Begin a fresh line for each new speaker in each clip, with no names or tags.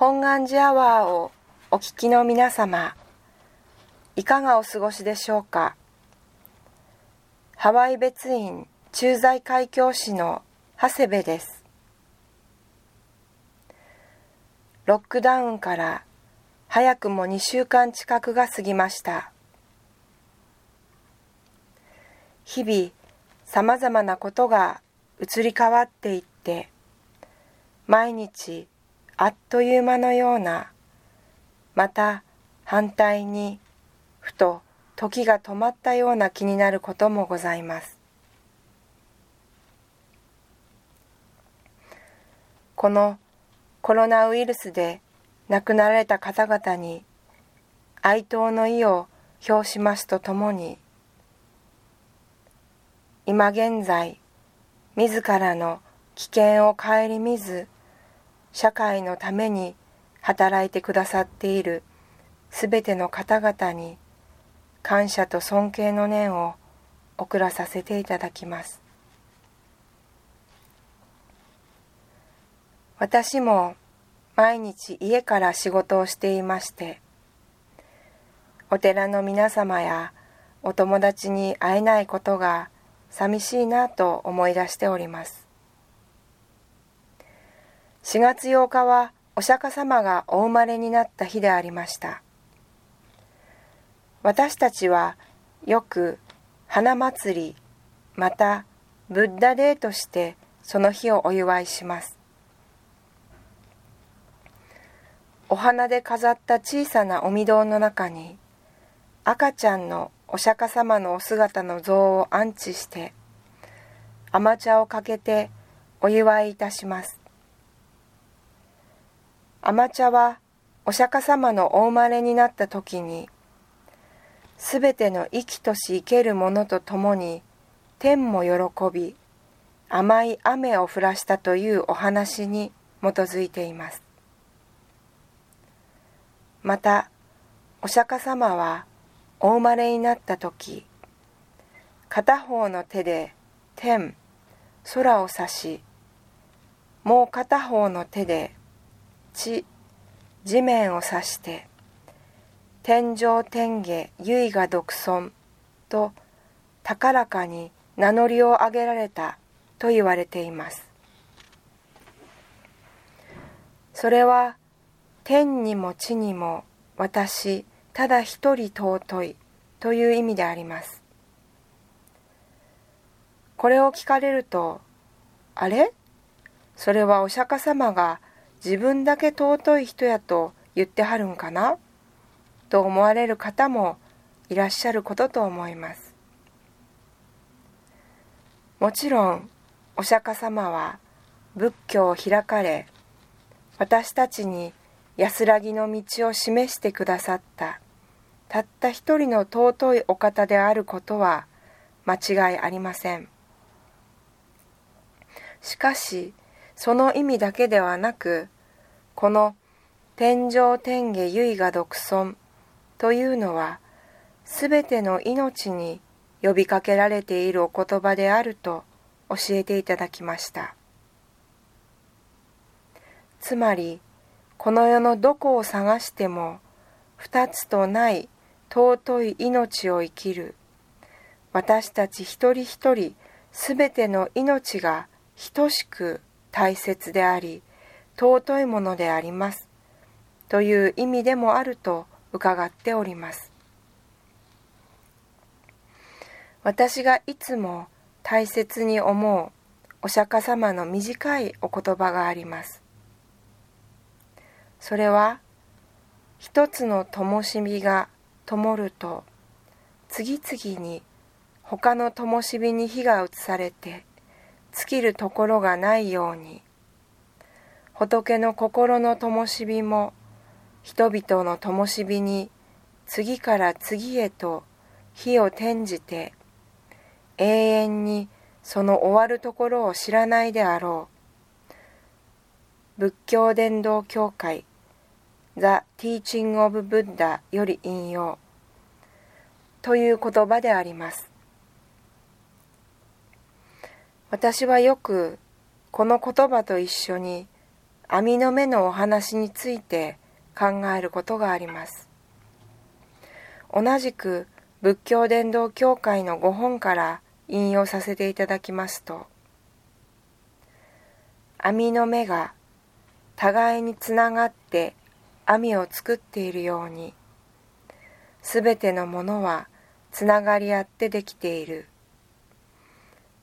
本願寺アワーをお聞きの皆様、いかがお過ごしでしょうか？ハワイ別院駐在海峡士の長谷部です。ロックダウンから早くも2週間近くが過ぎました。日々、さまざまなことが移り変わっていって、毎日あっという間のような、また反対にふと時が止まったような気になることもございます。このコロナウイルスで亡くなられた方々に哀悼の意を表しますとともに今現在自らの危険を顧みず社会のために働いてくださっているすべての方々に感謝と尊敬の念を送らさせていただきます。私も毎日家から仕事をしていましてお寺の皆様やお友達に会えないことが寂しいなと思い出しております。4月8日はお釈迦様がお生まれになった日でありました。私たちはよく花祭りまたブッダデーとしてその日をお祝いします。お花で飾った小さなお御堂の中に赤ちゃんのお釈迦様のお姿の像を安置して甘茶をかけてお祝いいたします。甘茶はお釈迦様のお生まれになった時にすべての生きとし生けるものとともに天も喜び甘い雨を降らしたというお話に基づいています。またお釈迦様はお生まれになった時片方の手で天空を指しもう片方の手で地地面を指して天上天下唯我独尊と高らかに名乗りを上げられたと言われています。それは天にも地にも私ただ一人尊いという意味であります。これを聞かれるとあれ？それはお釈迦様が自分だけ尊い人やと言ってはるんかな？と思われる方もいらっしゃることと思います。もちろんお釈迦様は仏教を開かれ私たちに安らぎの道を示してくださったたった一人の尊いお方であることは間違いありません。しかしその意味だけではなくこの天上天下唯我独尊というのはすべての命に呼びかけられているお言葉であると教えていただきました。つまりこの世のどこを探しても二つとない尊い命を生きる私たち一人一人すべての命が等しく大切であり尊いものであります。という意味でもあると伺っております。私がいつも大切に思うお釈迦様の短いお言葉があります。それは一つの灯火が灯ると次々に他の灯火に火が移されて尽きるところがないように。仏の心の灯火も人々の灯火に次から次へと火を転じて永遠にその終わるところを知らないであろう。仏教伝道協会 The Teaching of Buddha より引用。という言葉であります。私はよくこの言葉と一緒に網の目のお話について考えることがあります。同じく仏教伝道協会の5本から引用させていただきますと網の目が互いにつながって網を作っているようにすべてのものはつながり合ってできている。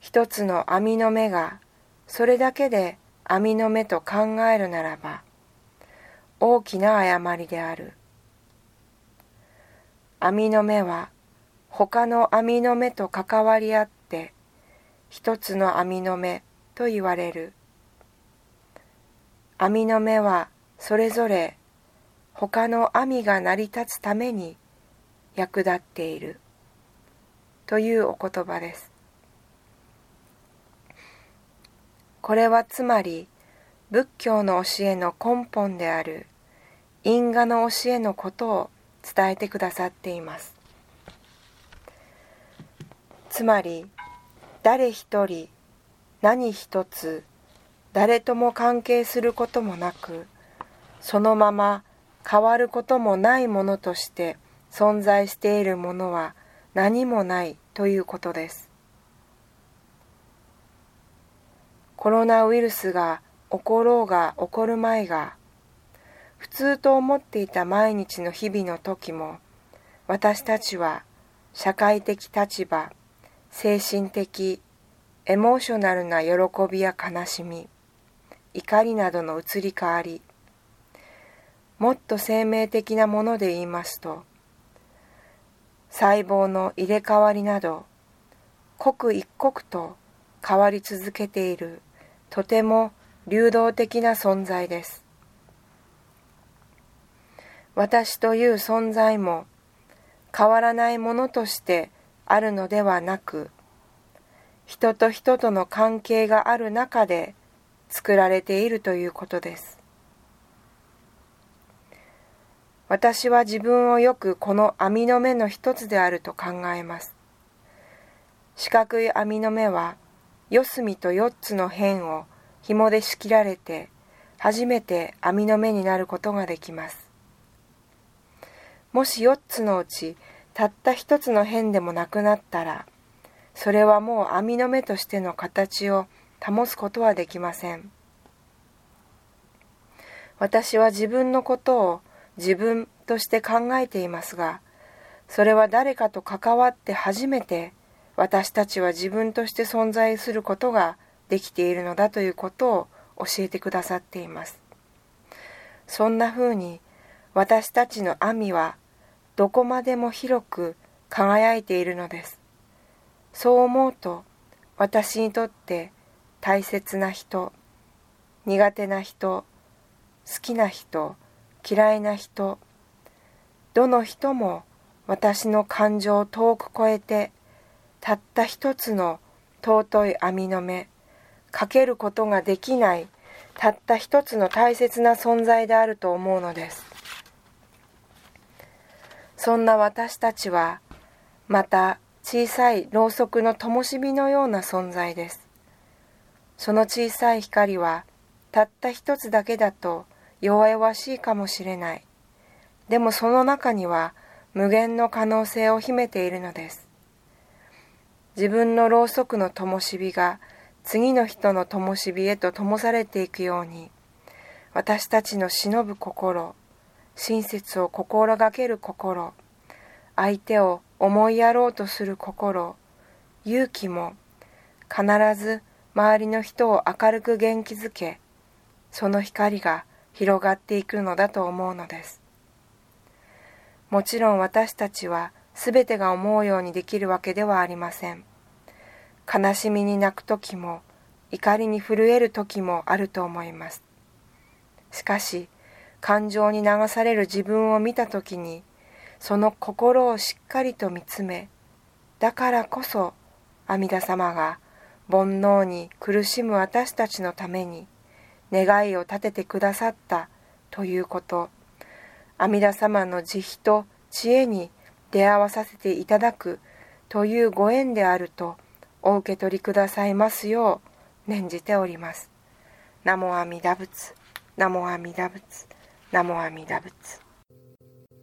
一つの網の目がそれだけで網の目と考えるならば大きな誤りである。網の目は他の網の目と関わり合って一つの網の目と言われる。網の目はそれぞれ他の網が成り立つために役立っている。というお言葉です。これはつまり仏教の教えの根本である因果の教えのことを伝えてくださっています。つまり誰一人何一つ誰とも関係することもなくそのまま変わることもないものとして存在しているものは何もないということですコロナウイルスが起ころうが起こる前が普通と思っていた毎日の日々の時も私たちは社会的立場精神的エモーショナルな喜びや悲しみ怒りなどの移り変わりもっと生命的なもので言いますと細胞の入れ替わりなど刻一刻と変わり続けているとても流動的な存在です私という存在も変わらないものとしてあるのではなく人と人との関係がある中で作られているということです。私は自分をよくこの網の目の一つであると考えます。四角い網の目は四隅と四つの辺を紐で仕切られて初めて網の目になることができます。もし四つのうちたった一つの辺でもなくなったらそれはもう網の目としての形を保つことはできません。私は自分のことを自分として考えていますが、それは誰かと関わって初めて私たちは自分として存在することができているのだということを教えてくださっています。そんなふうに私たちの網はどこまでも広く輝いているのです。そう思うと私にとって大切な人苦手な人好きな人嫌いな人どの人も私の感情を遠く超えてたった一つの尊い網の目かけることができないたった一つの大切な存在であると思うのですそんな私たちはまた小さいろうそくの灯火のような存在ですその小さい光はたった一つだけだと弱々しいかもしれない。でもその中には無限の可能性を秘めているのです。自分のろうそくの灯火が次の人の灯火へと灯されていくように、私たちの忍ぶ心、親切を心がける心、相手を思いやろうとする心、勇気も必ず周りの人を明るく元気づけその光が広がっていくのだと思うのです。もちろん私たちは全てが思うようにできるわけではありません。悲しみに泣く時も怒りに震える時もあると思います。しかし感情に流される自分を見た時にその心をしっかりと見つめだからこそ阿弥陀様が煩悩に苦しむ私たちのために願いを立ててくださったということ。阿弥陀様の慈悲と知恵に出会わさせていただくというご縁であるとお受け取りくださいますよう念じております。ナモ阿弥陀仏ナモ阿弥陀仏ナモ阿弥陀仏